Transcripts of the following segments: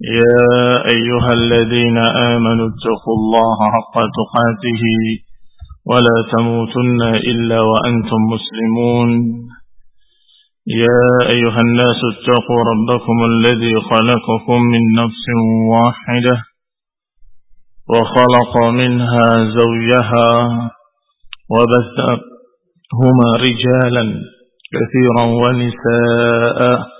يا أيها الذين آمنوا اتقوا الله حق تقاته ولا تموتن إلا وأنتم مسلمون. يا أيها الناس اتقوا ربكم الذي خلقكم من نفس واحدة وخلق منها زوجها وبثهما رجالا كثيرا ونساء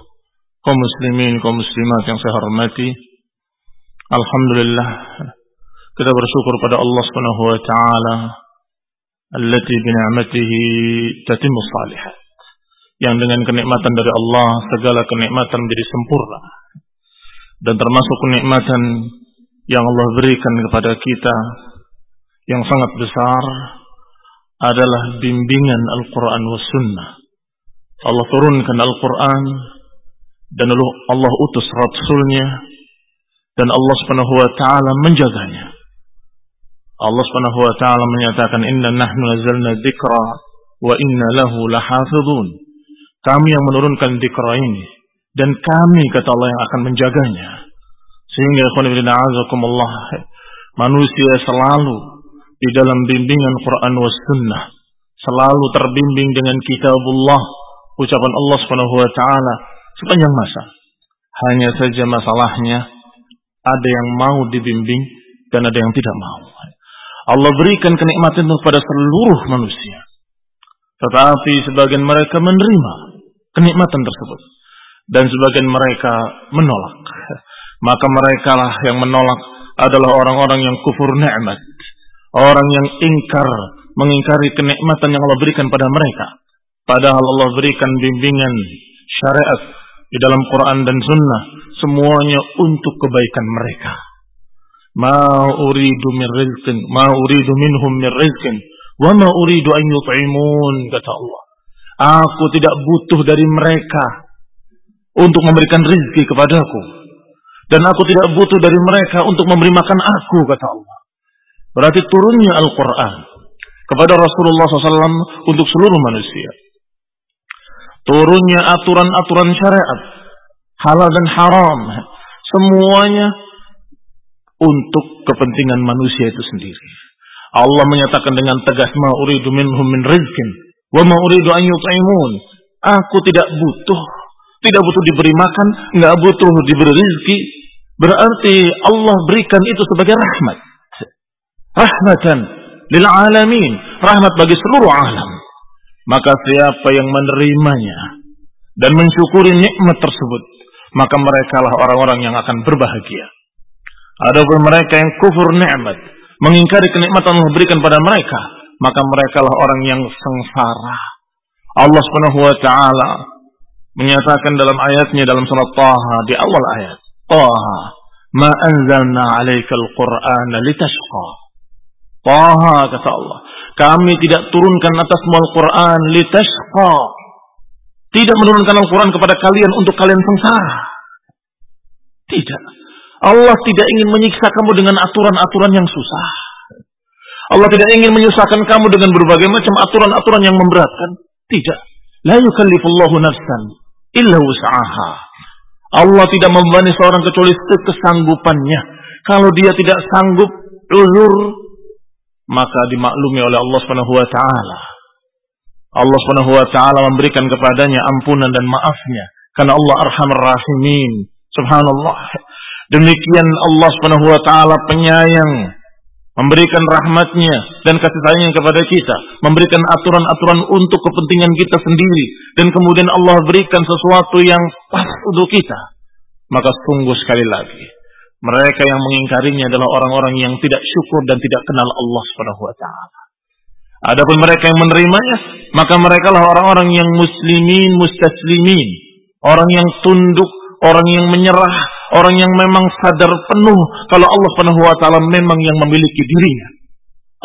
Kaum muslimin, kaum muslimat yang saya hormati. Alhamdulillah kita bersyukur pada Allah Subhanahu wa taala allati bi ni'matihi tatimmu salihat. Yang dengan kenikmatan dari Allah segala kenikmatan menjadi sempurna. Dan termasuk kenikmatan yang Allah berikan kepada kita yang sangat besar adalah bimbingan Al-Quran was Sunnah. Allah turunkan Al-Quran dan Allah utus Rasulnya dan Allah Subhanahu wa taala menjaganya. Allah Subhanahu wa taala menyatakan inna nahnu nazzalna dzikra wa inna lahu lahafizun. Kami yang menurunkan dzikra ini dan kami kata Allah yang akan menjaganya. Sehingga ikhwan fillah azakumullah manusia selalu di dalam bimbingan Quran was sunnah selalu terbimbing dengan kitabullah ucapan Allah Subhanahu wa taala sepanjang masa. Hanya saja masalahnya ada yang mau dibimbing dan ada yang tidak mau. Allah berikan kenikmatan kepada seluruh manusia. Tetapi sebagian mereka menerima kenikmatan tersebut. Dan sebagian mereka menolak. Maka mereka lah yang menolak adalah orang-orang yang kufur nikmat. Orang yang ingkar, mengingkari kenikmatan yang Allah berikan pada mereka. Padahal Allah berikan bimbingan syariat di dalam Quran dan Sunnah semuanya untuk kebaikan mereka. Ma uridu min rizqin, ma uridu minhum min rizqin, wa ma uridu an yut'imun kata Allah. Aku tidak butuh dari mereka untuk memberikan rizki kepadaku. Dan aku tidak butuh dari mereka untuk memberi makan aku kata Allah. Berarti turunnya Al-Quran kepada Rasulullah SAW untuk seluruh manusia turunnya aturan-aturan syariat halal dan haram semuanya untuk kepentingan manusia itu sendiri. Allah menyatakan dengan tegas ma uridu minhum min rizkin wa ma uridu an yut'imun. Aku tidak butuh, tidak butuh diberi makan, enggak butuh diberi rezeki. Berarti Allah berikan itu sebagai rahmat. Rahmatan lil alamin, rahmat bagi seluruh alam. Maka siapa yang menerimanya dan mensyukuri nikmat tersebut, maka mereka lah orang-orang yang akan berbahagia. Adapun mereka yang kufur nikmat, mengingkari kenikmatan Allah berikan pada mereka, maka mereka lah orang yang sengsara. Allah Subhanahu wa taala menyatakan dalam ayatnya dalam surat Taha di awal ayat, Taha, ma anzalna 'alaikal Qur'ana litashqa. Taha kata Allah, kami tidak turunkan atasmu Al-Qur'an litashqa. Tidak menurunkan Al-Quran kepada kalian untuk kalian sengsara. Tidak. Allah tidak ingin menyiksa kamu dengan aturan-aturan yang susah. Allah tidak ingin menyusahkan kamu dengan berbagai macam aturan-aturan yang memberatkan. Tidak. La yukallifullahu nafsan illa wus'aha. Allah tidak membebani seorang kecuali sekesanggupannya. Kalau dia tidak sanggup uzur, maka dimaklumi oleh Allah Subhanahu wa taala. Allah Subhanahu wa taala memberikan kepadanya ampunan dan maafnya karena Allah Arhamar Rahimin. Subhanallah. Demikian Allah Subhanahu wa taala penyayang memberikan rahmatnya dan kasih sayangnya kepada kita, memberikan aturan-aturan untuk kepentingan kita sendiri, dan kemudian Allah berikan sesuatu yang pas untuk kita, maka sungguh sekali lagi, mereka yang mengingkarinya adalah orang-orang yang tidak syukur dan tidak kenal Allah Subhanahu wa taala. Adapun mereka yang menerimanya, maka mereka lah orang-orang yang muslimin, mustaslimin, orang yang tunduk, orang yang menyerah, orang yang memang sadar penuh kalau Allah Subhanahu wa taala memang yang memiliki dirinya.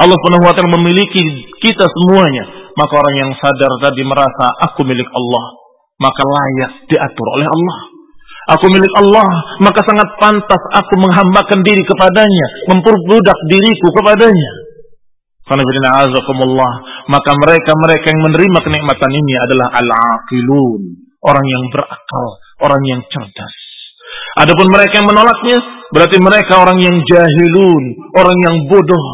Allah Subhanahu wa taala memiliki kita semuanya. Maka orang yang sadar tadi merasa aku milik Allah, maka layak diatur oleh Allah. Aku milik Allah, maka sangat pantas aku menghambakan diri kepadanya, memperbudak diriku kepadanya. Maka mereka-mereka yang menerima kenikmatan ini adalah al-aqilun. Orang yang berakal, orang yang cerdas. Adapun mereka yang menolaknya, berarti mereka orang yang jahilun, orang yang bodoh.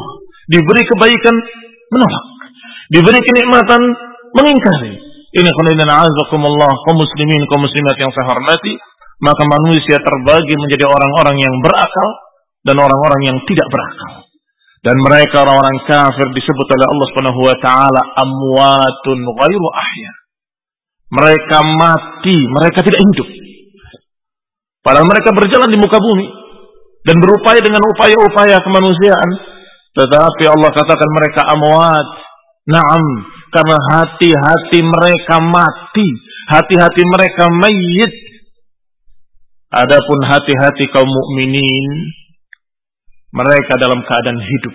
Diberi kebaikan, menolak. Diberi kenikmatan, mengingkari. Ini khairan azakumullah kaum muslimin kaum muslimat yang saya hormati, maka manusia terbagi menjadi orang-orang yang berakal dan orang-orang yang tidak berakal. Dan mereka orang-orang kafir disebut oleh Allah Subhanahu wa taala amwatun ghairu ahya. Mereka mati, mereka tidak hidup. Padahal mereka berjalan di muka bumi dan berupaya dengan upaya-upaya kemanusiaan. Tetapi Allah katakan mereka amwat. Naam, karena hati-hati mereka mati, hati-hati mereka mayit. Adapun hati-hati kaum mukminin mereka dalam keadaan hidup,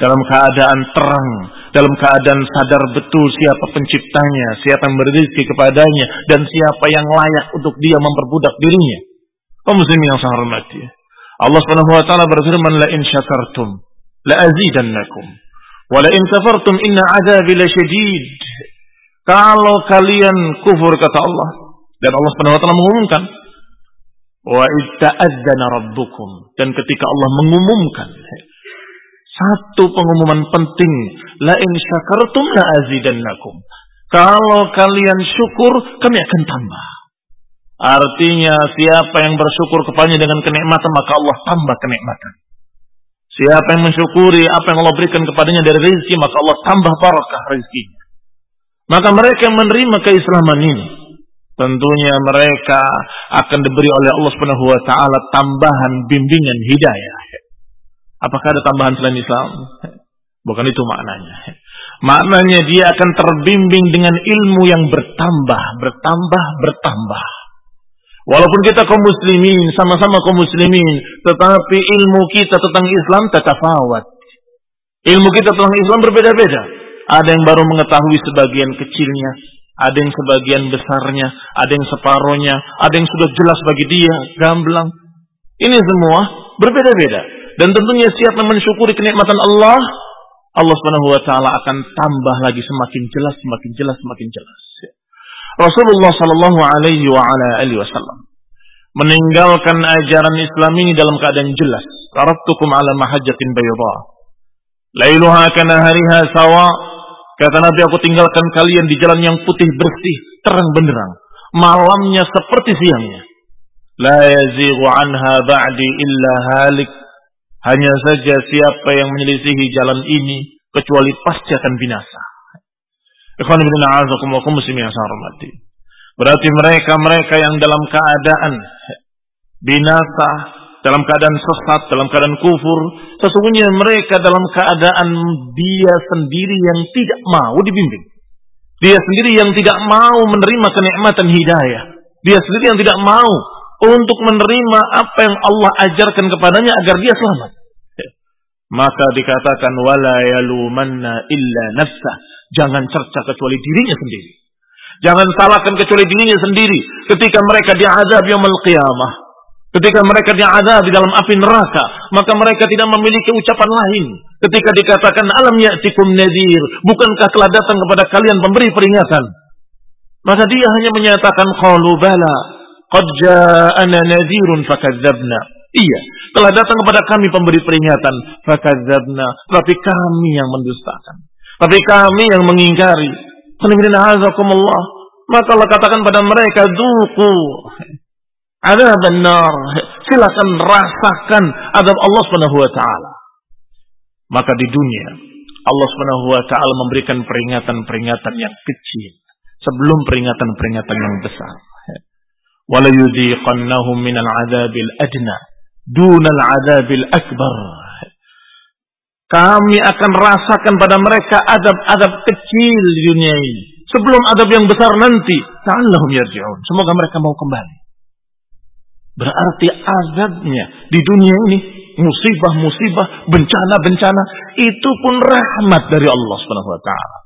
dalam keadaan terang, dalam keadaan sadar betul siapa penciptanya, siapa yang kepadanya, dan siapa yang layak untuk dia memperbudak dirinya kaum muslimin yang saya hormati. Allah Subhanahu wa taala berfirman la in syakartum la azidannakum wa la in kafartum inna adzabi lasyadid. Kalau kalian kufur kata Allah dan Allah Subhanahu wa taala mengumumkan wa rabbukum dan ketika Allah mengumumkan satu pengumuman penting la in syakartum la azidannakum. Kalau kalian syukur kami akan tambah. Artinya siapa yang bersyukur kepadanya dengan kenikmatan maka Allah tambah kenikmatan. Siapa yang mensyukuri apa yang Allah berikan kepadanya dari rezeki maka Allah tambah barakah rezekinya. Maka mereka menerima keislaman ini tentunya mereka akan diberi oleh Allah Subhanahu wa taala tambahan bimbingan hidayah. Apakah ada tambahan selain Islam? Bukan itu maknanya. Maknanya dia akan terbimbing dengan ilmu yang bertambah, bertambah, bertambah. Walaupun kita kaum muslimin, sama-sama kaum muslimin, tetapi ilmu kita tentang Islam tetafawat. Ilmu kita tentang Islam berbeda-beda. Ada yang baru mengetahui sebagian kecilnya, ada yang sebagian besarnya, ada yang separohnya, ada yang sudah jelas bagi dia, gamblang. Ini semua berbeda-beda. Dan tentunya siapa mensyukuri kenikmatan Allah, Allah Subhanahu wa taala akan tambah lagi semakin jelas, semakin jelas, semakin jelas. Rasulullah Shallallahu Alaihi Wasallam meninggalkan ajaran Islam ini dalam keadaan jelas. Taraktukum ala mahajjatin bayda. Lailuha kana hariha sawa. Kata Nabi aku tinggalkan kalian di jalan yang putih bersih, terang benderang. Malamnya seperti siangnya. La yazighu anha ba'di illa halik. Hanya saja siapa yang menyelisihi jalan ini kecuali pasti akan binasa. Ikhwan bin a'azakum muslimin hormati. Berarti mereka-mereka yang dalam keadaan binasa dalam keadaan sesat, dalam keadaan kufur. Sesungguhnya mereka dalam keadaan dia sendiri yang tidak mau dibimbing. Dia sendiri yang tidak mau menerima kenikmatan hidayah. Dia sendiri yang tidak mau untuk menerima apa yang Allah ajarkan kepadanya agar dia selamat. Maka dikatakan wala yalumanna illa nafsa. Jangan cerca kecuali dirinya sendiri. Jangan salahkan kecuali dirinya sendiri ketika mereka diazab yaumul qiyamah. Ketika mereka diazab di dalam api neraka, maka mereka tidak memiliki ucapan lain. Ketika dikatakan alam ya'tikum nadhir, bukankah telah datang kepada kalian pemberi peringatan? Maka dia hanya menyatakan qalu bala qad ja'ana nadhirun fakadzabna. Iya, telah datang kepada kami pemberi peringatan, fakadzabna, tapi kami yang mendustakan. Tapi kami yang mengingkari. Maka Allah katakan pada mereka, duku ada benar. Silakan rasakan adab Allah Subhanahu wa taala. Maka di dunia Allah Subhanahu wa taala memberikan peringatan-peringatan yang kecil sebelum peringatan-peringatan yang besar. Wala yudhiqannahum minal adabil adna dunal adabil akbar. Kami akan rasakan pada mereka adab-adab kecil di dunia ini. Sebelum adab yang besar nanti. Ta'allahum yarji'un. Semoga mereka mau kembali. Berarti azabnya di dunia ini musibah-musibah, bencana-bencana itu pun rahmat dari Allah Subhanahu wa taala.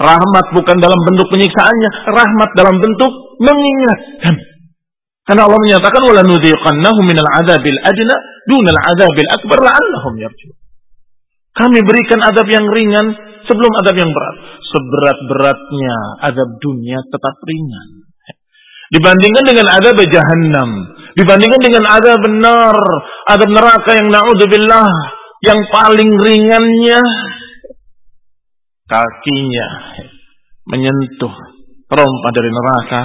Rahmat bukan dalam bentuk penyiksaannya, rahmat dalam bentuk mengingatkan. Karena Allah menyatakan wala nudhiqannahum minal adzabil adna dunal adzabil akbar la'allahum yarji'un. Kami berikan adab yang ringan sebelum adab yang berat. Seberat-beratnya adab dunia tetap ringan. Dibandingkan dengan adab jahannam. Dibandingkan dengan adab benar. Adab neraka yang na'udzubillah. Yang paling ringannya. Kakinya menyentuh rompa dari neraka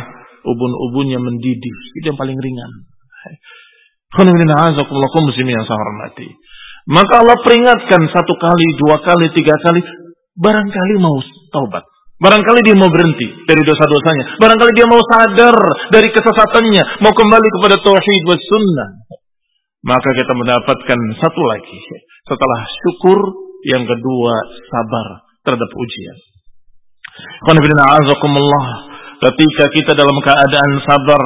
ubun-ubunnya mendidih. Itu yang paling ringan. Maka Allah peringatkan satu kali, dua kali, tiga kali. Barangkali mau taubat. Barangkali dia mau berhenti dari dosa-dosanya. Barangkali dia mau sadar dari kesesatannya. Mau kembali kepada tauhid was sunnah. Maka kita mendapatkan satu lagi. Setelah syukur, yang kedua sabar terhadap ujian. Ketika kita dalam keadaan sabar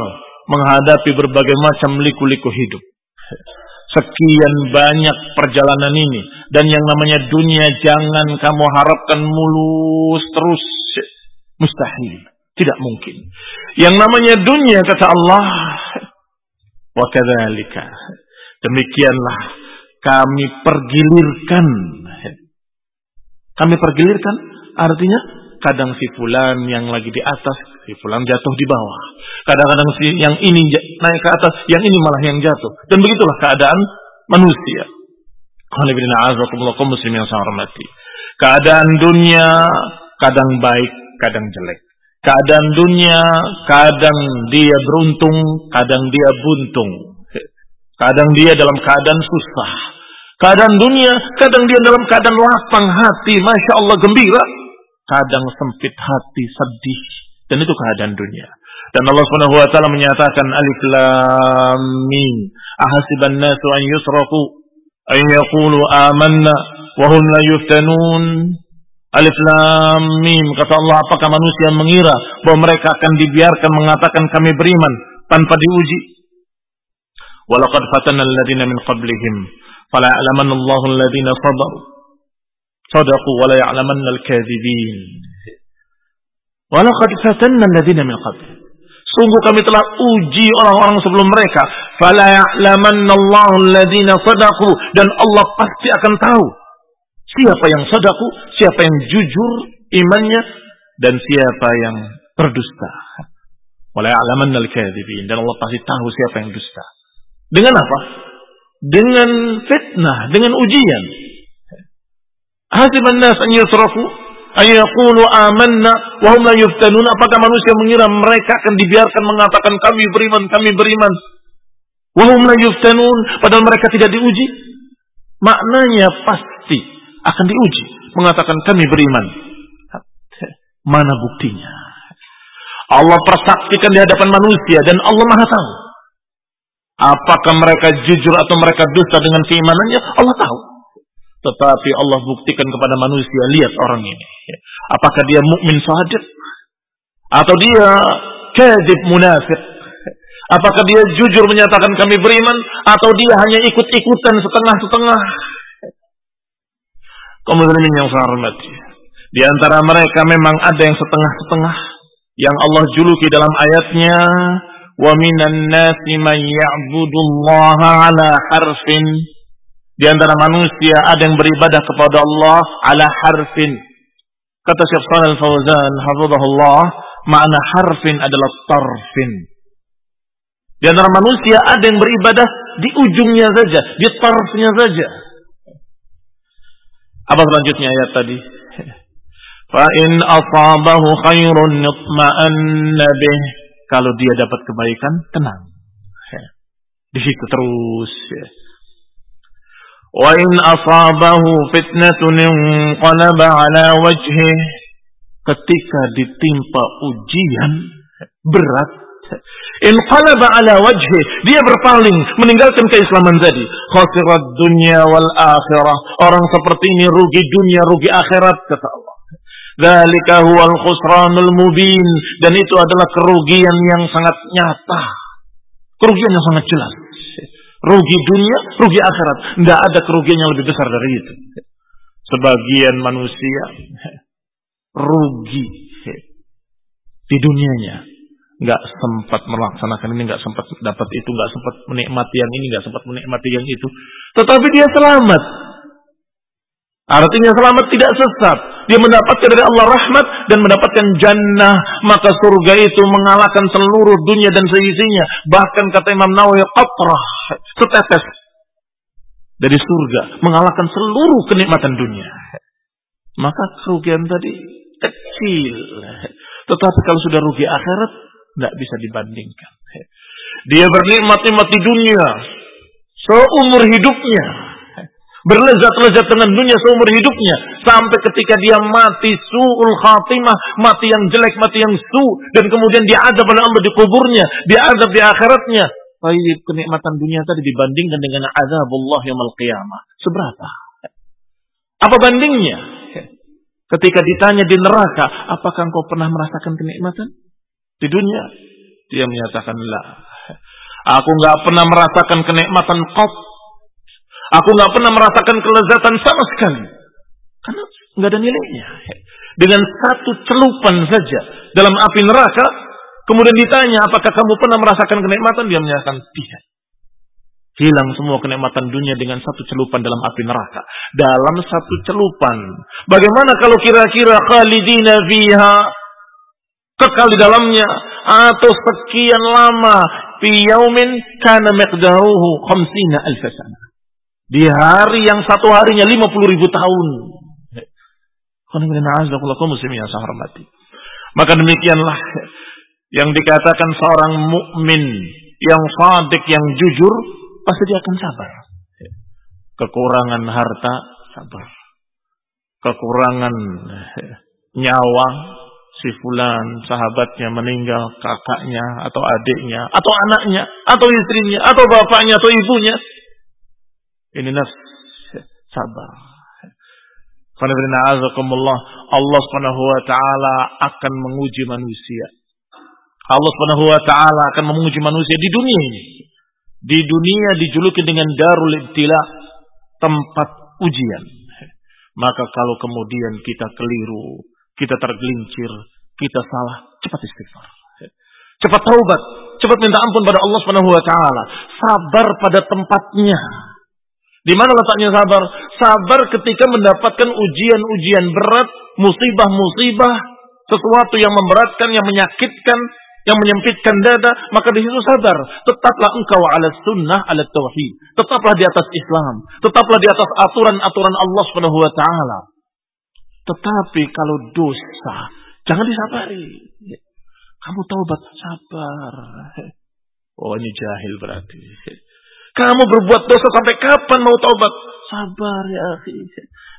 menghadapi berbagai macam liku-liku hidup. Sekian banyak perjalanan ini. Dan yang namanya dunia jangan kamu harapkan mulus terus. Mustahil. Tidak mungkin. Yang namanya dunia kata Allah. Wa kadzalika. Demikianlah kami pergilirkan. Kami pergilirkan artinya kadang si fulan yang lagi di atas, si fulan jatuh di bawah. Kadang-kadang si yang ini naik ke atas, yang ini malah yang jatuh. Dan begitulah keadaan manusia. Keadaan dunia kadang baik, kadang jelek. Keadaan dunia kadang dia beruntung, kadang dia buntung. Kadang dia dalam keadaan susah. Keadaan dunia, kadang dia dalam keadaan lapang hati, masya Allah gembira kadang sempit hati, sedih. Dan itu keadaan dunia. Dan Allah Subhanahu wa taala menyatakan alif lam mim. Ahasiban nasu an yusrafu an yaqulu amanna wa hum la yuftanun. Alif Lam Mim kata Allah apakah manusia mengira bahwa mereka akan dibiarkan mengatakan kami beriman tanpa diuji Walaqad fatanna alladziina min qablihim fala ya'lamanna Allahu alladziina sabaru sadaqu wa la ya'lamanna al-kadzibin Walaqad alladziina min qabl Sungguh kami telah uji orang-orang sebelum mereka. Fala ya'lamanna Allahu alladziina sadaqu dan Allah pasti akan tahu siapa yang sadaku, siapa yang jujur imannya dan siapa yang berdusta. Wala ya'lamannal kadzibin dan Allah pasti tahu siapa yang dusta. Dengan apa? Dengan fitnah, dengan ujian. Hasiban nas an yusrafu an amanna wa hum la yuftanun. Apakah manusia mengira mereka akan dibiarkan mengatakan kami beriman, kami beriman. Wa hum la yuftanun padahal mereka tidak diuji? Maknanya pasti akan diuji mengatakan kami beriman. Mana buktinya? Allah persaksikan di hadapan manusia dan Allah Maha tahu. Apakah mereka jujur atau mereka dusta dengan keimanannya? Allah tahu. Tetapi Allah buktikan kepada manusia, lihat orang ini. Apakah dia mukmin sadiq atau dia kadib munafik? Apakah dia jujur menyatakan kami beriman atau dia hanya ikut-ikutan setengah-setengah? Kemudian yang saya hormati. Di antara mereka memang ada yang setengah-setengah yang Allah juluki dalam ayatnya wa minan nasi man ya'budullaha ala harfin. Di antara manusia ada yang beribadah kepada Allah ala harfin. Kata Syekh Shalal Fauzan hafizahullah makna harfin adalah tarfin. Di antara manusia ada yang beribadah di ujungnya saja di tarfnya saja apa selanjutnya ayat tadi fa in asabahu khairun nutma'anna bih kalau dia dapat kebaikan, tenang. Ya. Di situ terus. Ya. Wa in asabahu fitnatun inqalaba ala wajhih ketika ditimpa ujian berat inqalaba ala wajhi dia berpaling meninggalkan keislaman tadi khasirat dunya wal akhirah orang seperti ini rugi dunia rugi akhirat kata Allah Dzalika huwal khusranul mubin dan itu adalah kerugian yang sangat nyata. Kerugian yang sangat jelas. Rugi dunia, rugi akhirat. Tidak ada kerugian yang lebih besar dari itu. Sebagian manusia rugi di dunianya. Nggak sempat melaksanakan ini, nggak sempat dapat itu, nggak sempat menikmati yang ini, nggak sempat menikmati yang itu. Tetapi dia selamat. Artinya selamat tidak sesat. Dia mendapatkan dari Allah rahmat dan mendapatkan jannah. Maka surga itu mengalahkan seluruh dunia dan seisinya. Bahkan kata Imam Nawawi qatrah. Setetes. Dari surga. Mengalahkan seluruh kenikmatan dunia. Maka kerugian tadi kecil. Tetapi kalau sudah rugi akhirat. Tidak bisa dibandingkan. Dia bernikmat-nikmat di dunia. Seumur hidupnya berlezat-lezat dengan dunia seumur hidupnya sampai ketika dia mati suul khatimah, mati yang jelek, mati yang su dan kemudian dia ada pada Allah di kuburnya, dia ada di akhiratnya. Baik kenikmatan dunia tadi dibandingkan dengan azabullah yaumil qiyamah. Seberapa? Apa bandingnya? Ketika ditanya di neraka, apakah engkau pernah merasakan kenikmatan di dunia? Dia menyatakan la. Aku nggak pernah merasakan kenikmatan qat Aku nggak pernah merasakan kelezatan sama sekali. Karena nggak ada nilainya. Dengan satu celupan saja dalam api neraka, kemudian ditanya apakah kamu pernah merasakan kenikmatan, dia menyatakan tidak. Hilang semua kenikmatan dunia dengan satu celupan dalam api neraka. Dalam satu celupan. Bagaimana kalau kira-kira khalidina fiha kekal di dalamnya atau sekian lama fi yaumin kana miqdaruhu khamsina alf sana. Di hari yang satu harinya 50 ribu tahun. Maka demikianlah yang dikatakan seorang mukmin yang sadik, yang jujur, pasti dia akan sabar. Kekurangan harta, sabar. Kekurangan nyawa, si fulan sahabatnya meninggal, kakaknya atau adiknya atau anaknya atau istrinya atau bapaknya atau ibunya, ini nafs sabar. Allah subhanahu wa ta'ala akan menguji manusia. Allah subhanahu wa ta'ala akan menguji manusia di dunia ini. Di dunia dijuluki dengan darul ibtila, tempat ujian. Maka kalau kemudian kita keliru, kita tergelincir, kita salah, cepat istighfar. Cepat taubat, cepat minta ampun pada Allah Subhanahu wa taala. Sabar pada tempatnya. Di mana letaknya sabar? Sabar ketika mendapatkan ujian-ujian berat, musibah-musibah, sesuatu yang memberatkan, yang menyakitkan, yang menyempitkan dada, maka di situ sabar. Tetaplah engkau ala sunnah, ala tauhid. Tetaplah di atas Islam. Tetaplah di atas aturan-aturan Allah Subhanahu wa taala. Tetapi kalau dosa, jangan disabari. Kamu taubat, sabar. Oh ini jahil berarti. Kamu berbuat dosa sampai kapan mau taubat? Sabar ya akhi.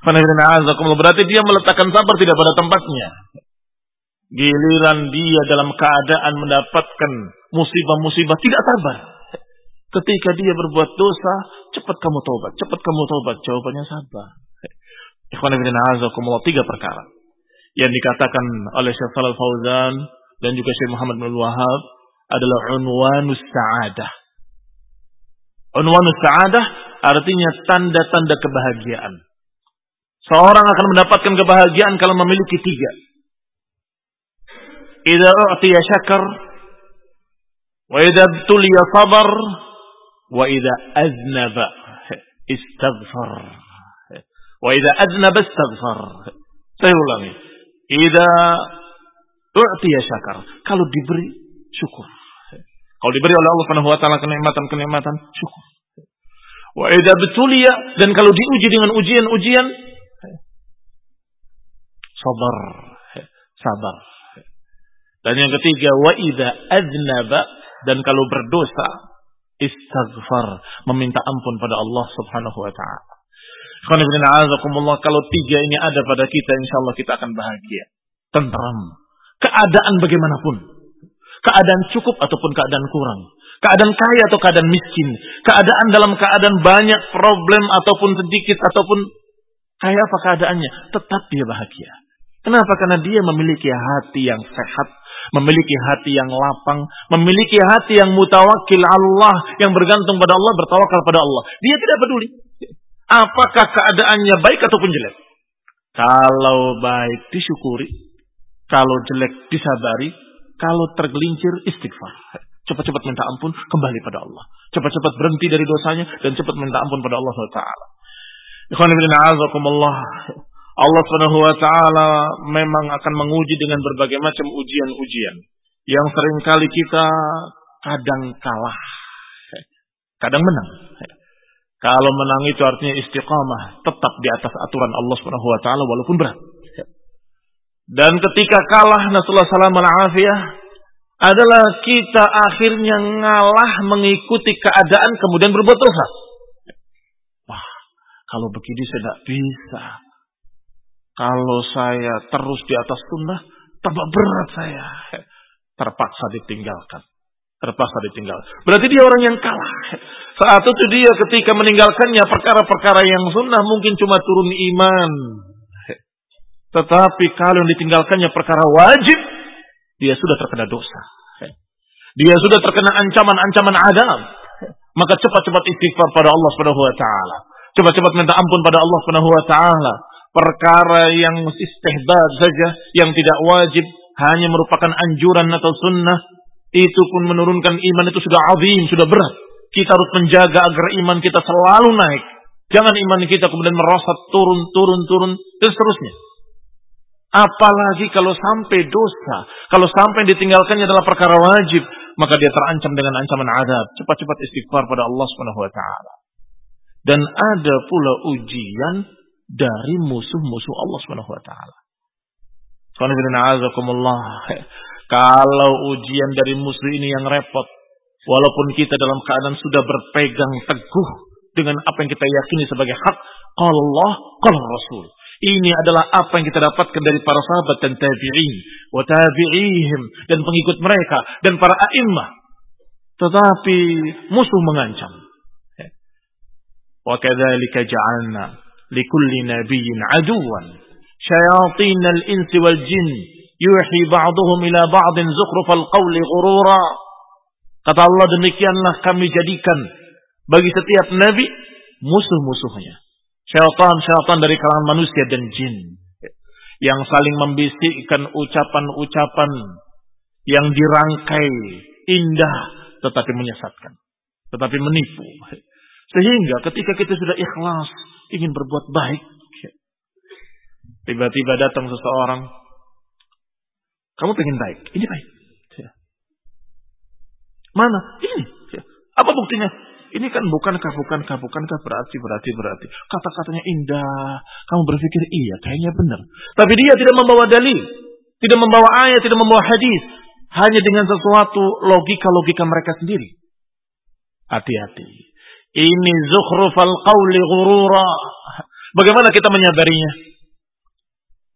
Berarti dia meletakkan sabar tidak pada tempatnya. Giliran dia dalam keadaan mendapatkan musibah-musibah tidak sabar. Ketika dia berbuat dosa, cepat kamu taubat, cepat kamu taubat. Jawabannya sabar. Ikhwan ibn a'azakumullah tiga perkara yang dikatakan oleh Syekh Shalal Fauzan dan juga Syekh Muhammad bin Wahab adalah unwanus sa'adah. Unwanus sa'adah artinya tanda-tanda kebahagiaan. Seorang akan mendapatkan kebahagiaan kalau memiliki tiga. Idza u'tiya syakar wa idza tuliya sabar wa idza aznaba istaghfar wa idza aznaba istaghfar. Saya ulangi. Idza u'tiya syakar, kalau diberi syukur. Kalau diberi oleh Allah Subhanahu wa taala kenikmatan-kenikmatan, syukur. Wa idza betuliya dan kalau diuji dengan ujian-ujian sabar, sabar. Dan yang ketiga wa idza aznaba dan kalau berdosa istighfar, meminta ampun pada Allah Subhanahu wa taala. Kalau tiga ini ada pada kita, insya Allah kita akan bahagia. Tentram. Keadaan bagaimanapun. Keadaan cukup ataupun keadaan kurang. Keadaan kaya atau keadaan miskin. Keadaan dalam keadaan banyak problem ataupun sedikit ataupun kaya apa keadaannya. Tetap dia bahagia. Kenapa? Karena dia memiliki hati yang sehat. Memiliki hati yang lapang. Memiliki hati yang mutawakil Allah. Yang bergantung pada Allah. Bertawakal pada Allah. Dia tidak peduli. Apakah keadaannya baik ataupun jelek? Kalau baik disyukuri, kalau jelek disabari, kalau tergelincir istighfar. Cepat-cepat minta ampun, kembali pada Allah. Cepat-cepat berhenti dari dosanya dan cepat minta ampun pada Allah SWT. Allah Subhanahu wa taala memang akan menguji dengan berbagai macam ujian-ujian yang sering kali kita kadang kalah, kadang menang. Kalau menang itu artinya istiqamah, tetap di atas aturan Allah Subhanahu wa taala walaupun berat. Dan ketika kalah Nasallahu salam afiyah adalah kita akhirnya ngalah mengikuti keadaan kemudian berbuat dosa. Wah, kalau begini saya tidak bisa. Kalau saya terus di atas sunnah, tambah berat saya. Terpaksa ditinggalkan. Terpaksa ditinggal. Berarti dia orang yang kalah. Saat itu dia ketika meninggalkannya perkara-perkara yang sunnah mungkin cuma turun iman. Tetapi kalau ditinggalkannya perkara wajib, dia sudah terkena dosa. Dia sudah terkena ancaman-ancaman adam. Maka cepat-cepat istighfar pada Allah Subhanahu wa taala. Cepat-cepat minta ampun pada Allah Subhanahu wa taala. Perkara yang istihbab saja, yang tidak wajib, hanya merupakan anjuran atau sunnah, itu pun menurunkan iman itu sudah azim, sudah berat. Kita harus menjaga agar iman kita selalu naik. Jangan iman kita kemudian merosot turun, turun, turun, dan seterusnya. Apalagi kalau sampai dosa, kalau sampai ditinggalkannya adalah perkara wajib, maka dia terancam dengan ancaman adab. Cepat-cepat istighfar pada Allah Subhanahu wa taala. Dan ada pula ujian dari musuh-musuh Allah Subhanahu wa taala. Kalau ujian dari musuh ini yang repot, walaupun kita dalam keadaan sudah berpegang teguh dengan apa yang kita yakini sebagai hak, Allah, kalau Rasul. Ini adalah apa yang kita dapatkan dari para sahabat dan tabi'in, wa tabi'ihim dan pengikut mereka dan para a'immah. Tetapi musuh mengancam. Wa kadzalika ja'alna likulli nabiyyin aduwan syayatin al-insi wal jin yuhi ba'duhum ila ba'din zukhrufal qawli ghurura. Kata Allah demikianlah kami jadikan bagi setiap nabi musuh-musuhnya. Syaitan-syaitan dari kalangan manusia dan jin. Yang saling membisikkan ucapan-ucapan yang dirangkai indah tetapi menyesatkan. Tetapi menipu. Sehingga ketika kita sudah ikhlas ingin berbuat baik. Tiba-tiba datang seseorang kamu pengen baik. Ini baik. Mana? Ini. Apa buktinya? Ini kan bukankah, bukankah, bukankah berarti, berarti, berarti. Kata-katanya indah. Kamu berpikir, iya, kayaknya benar. Tapi dia tidak membawa dalil. Tidak membawa ayat, tidak membawa hadis. Hanya dengan sesuatu logika-logika mereka sendiri. Hati-hati. Ini zukhrufal qawli ghurura. Bagaimana kita menyadarinya?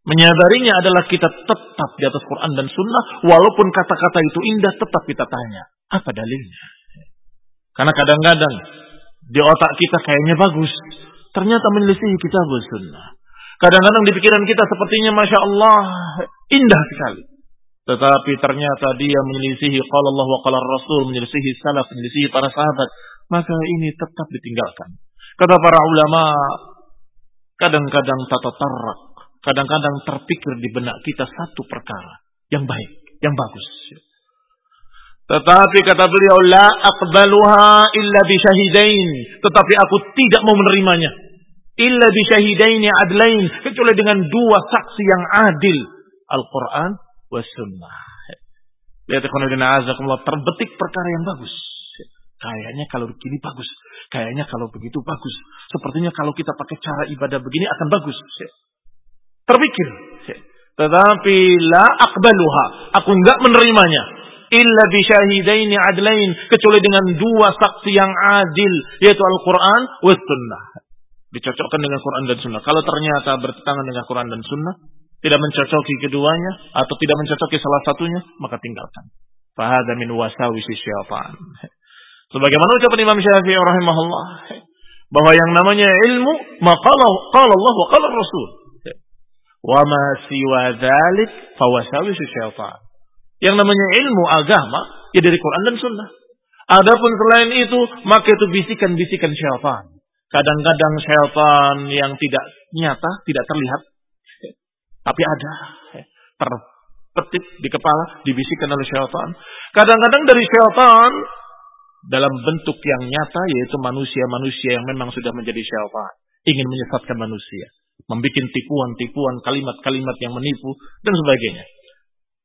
Menyadarinya adalah kita tetap di atas Quran dan Sunnah, walaupun kata-kata itu indah, tetap kita tanya, apa dalilnya? Karena kadang-kadang di otak kita kayaknya bagus. Ternyata menyelisihi kita sunnah. Kadang-kadang di pikiran kita sepertinya Masya Allah indah sekali. Tetapi ternyata dia menyelisihi kalau Allah wa qala Rasul, menyelisihi salaf, menyelisihi para sahabat. Maka ini tetap ditinggalkan. Kata para ulama, kadang-kadang tata tarak, kadang-kadang terpikir di benak kita satu perkara yang baik, yang bagus. Tetapi kata beliau, la aqbaluha illa bisyahidain. Tetapi aku tidak mau menerimanya. Illa bisyahidaini adlain. Kecuali dengan dua saksi yang adil. Al-Quran wa sunnah. Lihat azakumullah. Terbetik perkara yang bagus. Kayaknya kalau begini bagus. Kayaknya kalau begitu bagus. Sepertinya kalau kita pakai cara ibadah begini akan bagus. Terpikir. Tetapi la akbaluha. Aku enggak menerimanya illa bisyahidaini adlain kecuali dengan dua saksi yang adil yaitu Al-Qur'an was sunnah. Dicocokkan dengan Quran dan Sunnah. Kalau ternyata bertentangan dengan Quran dan Sunnah, tidak mencocoki keduanya atau tidak mencocoki salah satunya, maka tinggalkan. Fahada min wasawisi syaitan. Sebagaimana ucapan Imam Syafi'i rahimahullah bahwa yang namanya ilmu maqala qala Allah wa qala Rasul. Wa ma siwa dzalik fawasawisu syaitan. Yang namanya ilmu agama ya dari Quran dan Sunnah. Adapun selain itu, maka itu bisikan-bisikan syaitan. Kadang-kadang syaitan yang tidak nyata, tidak terlihat, tapi ada terpetip di kepala, dibisikkan oleh syaitan. Kadang-kadang dari syaitan dalam bentuk yang nyata, yaitu manusia-manusia yang memang sudah menjadi syaitan, ingin menyesatkan manusia, membuat tipuan-tipuan, kalimat-kalimat yang menipu dan sebagainya.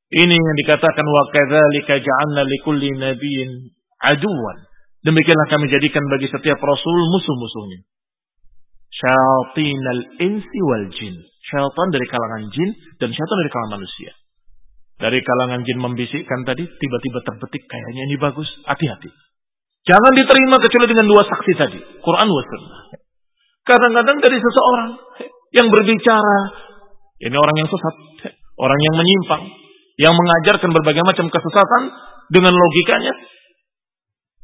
Ini yang dikatakan wa kadzalika ja'alna likulli nabiyyin aduwan. Demikianlah kami jadikan bagi setiap rasul musuh-musuhnya. Syayatinal insi wal jin. Syaitan dari kalangan jin dan syaitan dari kalangan manusia. Dari kalangan jin membisikkan tadi, tiba-tiba terbetik kayaknya ini bagus. Hati-hati. Jangan diterima kecuali dengan dua saksi tadi. Quran wa sunnah. Kadang-kadang dari seseorang yang berbicara. Ini orang yang sesat. Orang yang menyimpang yang mengajarkan berbagai macam kesesatan dengan logikanya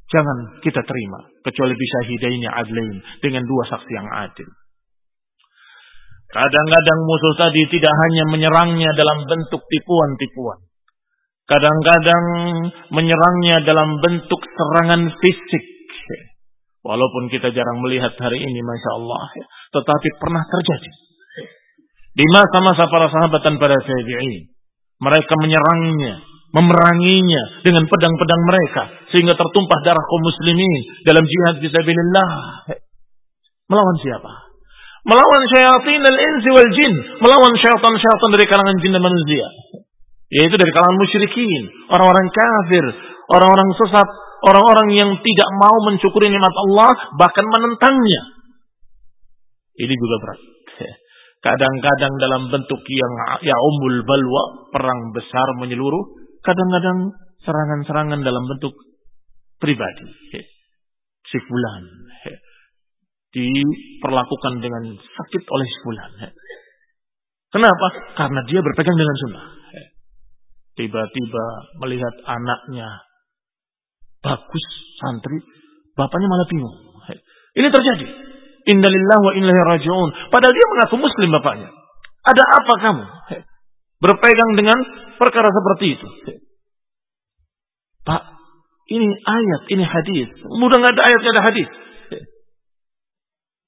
jangan kita terima kecuali bisa hidayahnya adlain dengan dua saksi yang adil. Kadang-kadang musuh tadi tidak hanya menyerangnya dalam bentuk tipuan-tipuan. Kadang-kadang menyerangnya dalam bentuk serangan fisik. Walaupun kita jarang melihat hari ini, Masya Allah. Tetapi pernah terjadi. Di masa-masa para sahabat dan para tabi'in. Mereka menyerangnya, memeranginya dengan pedang-pedang mereka sehingga tertumpah darah kaum muslimin dalam jihad fisabilillah. Melawan siapa? Melawan syaitan al-insi wal jin, melawan syaitan-syaitan dari kalangan jin dan manusia. Yaitu dari kalangan musyrikin, orang-orang kafir, orang-orang sesat, orang-orang yang tidak mau mensyukuri nikmat Allah bahkan menentangnya. Ini juga berat. Kadang-kadang dalam bentuk yang ya umul balwa, perang besar menyeluruh. Kadang-kadang serangan-serangan dalam bentuk pribadi. Si fulan diperlakukan dengan sakit oleh si fulan. Kenapa? Karena dia berpegang dengan sunnah. Tiba-tiba melihat anaknya bagus santri, bapaknya malah bingung. Ini terjadi. Innalillah wa inna rajiun. Padahal dia mengaku muslim bapaknya. Ada apa kamu? Berpegang dengan perkara seperti itu. Pak, ini ayat, ini hadis. Mudah nggak ada ayatnya ada hadis.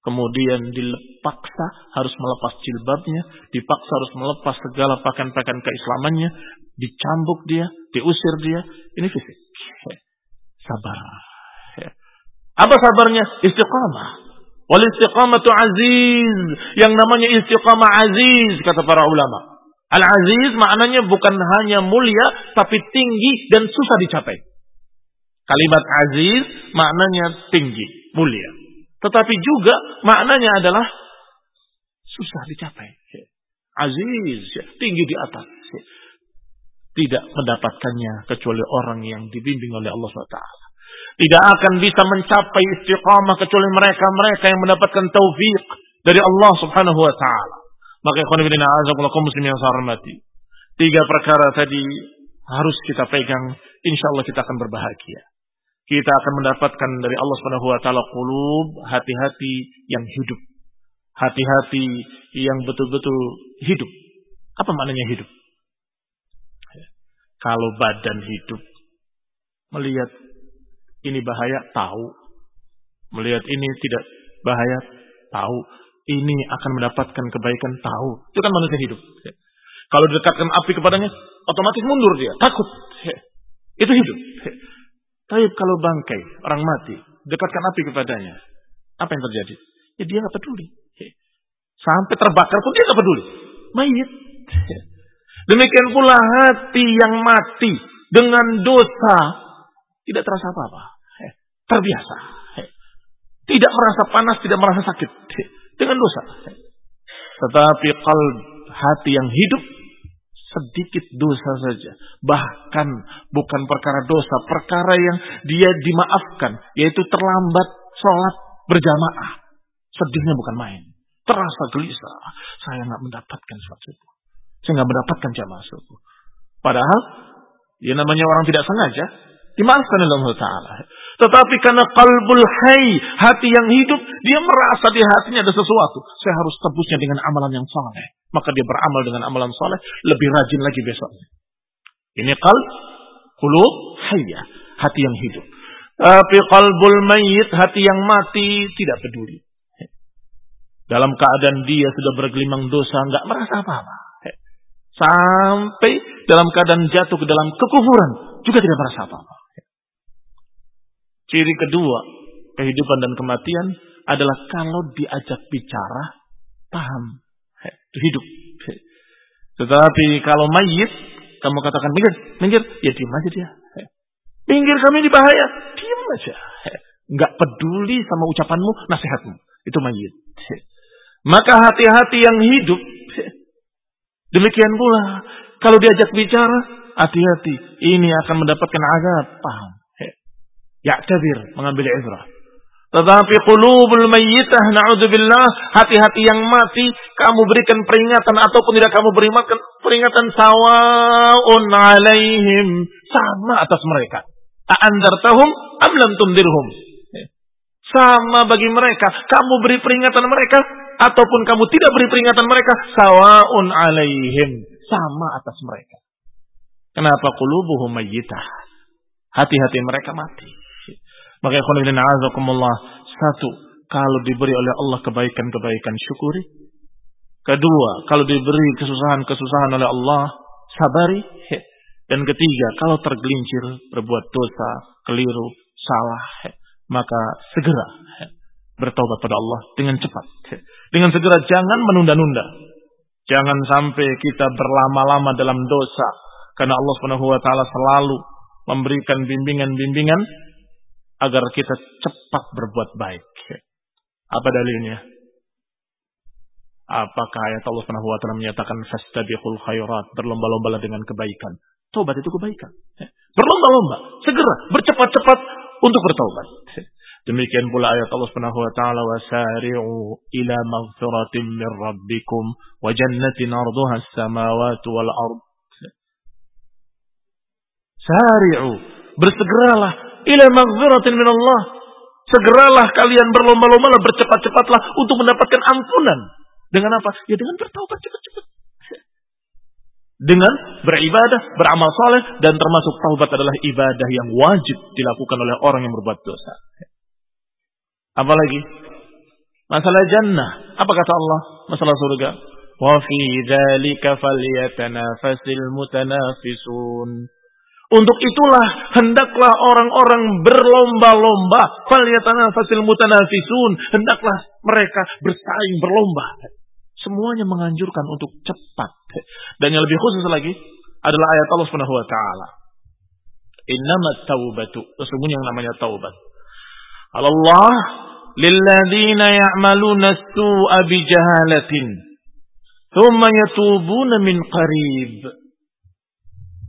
Kemudian dipaksa harus melepas jilbabnya, dipaksa harus melepas segala pakaian-pakaian keislamannya, dicambuk dia, diusir dia. Ini fisik. Sabar. Apa sabarnya? Istiqamah. Wal istiqamatu aziz. Yang namanya istiqamah aziz kata para ulama. Al aziz maknanya bukan hanya mulia tapi tinggi dan susah dicapai. Kalimat aziz maknanya tinggi, mulia. Tetapi juga maknanya adalah susah dicapai. Aziz, tinggi di atas. Tidak mendapatkannya kecuali orang yang dibimbing oleh Allah SWT. Tidak akan bisa mencapai istiqamah kecuali mereka-mereka yang mendapatkan taufik dari Allah Subhanahu wa taala. Maka ikhwan fillah azakumullah muslim yang saya. Tiga perkara tadi harus kita pegang, insya Allah kita akan berbahagia. kita akan mendapatkan dari Allah Subhanahu wa taala qulub, hati-hati yang hidup. Hati-hati yang betul-betul hidup. Apa maknanya hidup? Kalau badan hidup, melihat ini bahaya, tahu. Melihat ini tidak bahaya, tahu. Ini akan mendapatkan kebaikan, tahu. Itu kan manusia hidup. Kalau dekatkan api kepadanya, otomatis mundur dia, takut. Itu hidup. Tapi kalau bangkai, orang mati, dekatkan api kepadanya. Apa yang terjadi? Ya dia nggak peduli. Sampai terbakar pun dia nggak peduli. Mayit. Demikian pula hati yang mati dengan dosa tidak terasa apa-apa. Terbiasa. Tidak merasa panas, tidak merasa sakit. Dengan dosa. Tetapi kalb hati yang hidup sedikit dosa saja. Bahkan bukan perkara dosa, perkara yang dia dimaafkan, yaitu terlambat sholat berjamaah. Sedihnya bukan main. Terasa gelisah. Saya nggak mendapatkan sholat subuh. Saya nggak mendapatkan jamaah subuh. Padahal, ya namanya orang tidak sengaja, dimaafkan oleh Allah Ta'ala. Tetapi karena kalbul hai, hati yang hidup, dia merasa di hatinya ada sesuatu. Saya harus tebusnya dengan amalan yang saleh maka dia beramal dengan amalan soleh lebih rajin lagi besoknya. Ini kal kulub hayya, hati yang hidup. Tapi kalbul mayit, hati yang mati tidak peduli. Dalam keadaan dia sudah bergelimang dosa, nggak merasa apa-apa. Sampai dalam keadaan jatuh ke dalam kekufuran, juga tidak merasa apa-apa. Ciri kedua, kehidupan dan kematian adalah kalau diajak bicara, paham hidup. Tetapi kalau mayit, kamu katakan minggir, minggir, ya diam aja dia. Minggir kami di bahaya, diam aja. Enggak peduli sama ucapanmu, nasihatmu. Itu mayit. Maka hati-hati yang hidup. Demikian pula, kalau diajak bicara, hati-hati. Ini akan mendapatkan azab. Paham? Ya tabir, mengambil ibrah. Tetapi qulubul mayyitah na'udzubillah, hati-hati yang mati, kamu berikan peringatan ataupun tidak kamu berikan peringatan sawaun alaihim, sama atas mereka. A'andartahum am lam tundirhum. Sama bagi mereka, kamu beri peringatan mereka ataupun kamu tidak beri peringatan mereka, sawaun alaihim, sama atas mereka. Kenapa qulubuhum mayyitah? Hati-hati mereka mati. Maka ikhwan azakumullah. Satu, kalau diberi oleh Allah kebaikan-kebaikan syukuri. Kedua, kalau diberi kesusahan-kesusahan oleh Allah sabari. Dan ketiga, kalau tergelincir berbuat dosa, keliru, salah, maka segera bertobat pada Allah dengan cepat. Dengan segera jangan menunda-nunda. Jangan sampai kita berlama-lama dalam dosa karena Allah taala selalu memberikan bimbingan-bimbingan agar kita cepat berbuat baik. Apa dalilnya? Apakah ayat Allah Subhanahu wa taala menyatakan fastabiqul khairat, berlomba-lombalah dengan kebaikan. Tobat itu kebaikan. Berlomba-lomba, segera, bercepat-cepat untuk bertobat. Demikian pula ayat Allah Subhanahu wa taala wasari'u ila maghfiratin min rabbikum wa jannatin 'arduha as-samawati wal ard. Sari'u, bersegeralah ila maghfiratin min Allah. Segeralah kalian berlomba-lomba bercepat-cepatlah untuk mendapatkan ampunan. Dengan apa? Ya dengan bertaubat cepat-cepat. Dengan beribadah, beramal soleh, dan termasuk taubat adalah ibadah yang wajib dilakukan oleh orang yang berbuat dosa. Apalagi? Masalah jannah. Apa kata Allah? Masalah surga. Wa fi dzalika falyatanafasil mutanafisun. Untuk itulah hendaklah orang-orang berlomba-lomba. fasil mutanafisun. Hendaklah mereka bersaing berlomba. Semuanya menganjurkan untuk cepat. Dan yang lebih khusus lagi adalah ayat Allah Subhanahu wa taala. Innama taubatu. Sesungguhnya yang namanya taubat. Allah lilladzina ya'maluna su'a bijahalatin. Thumma yatubuna min qarib.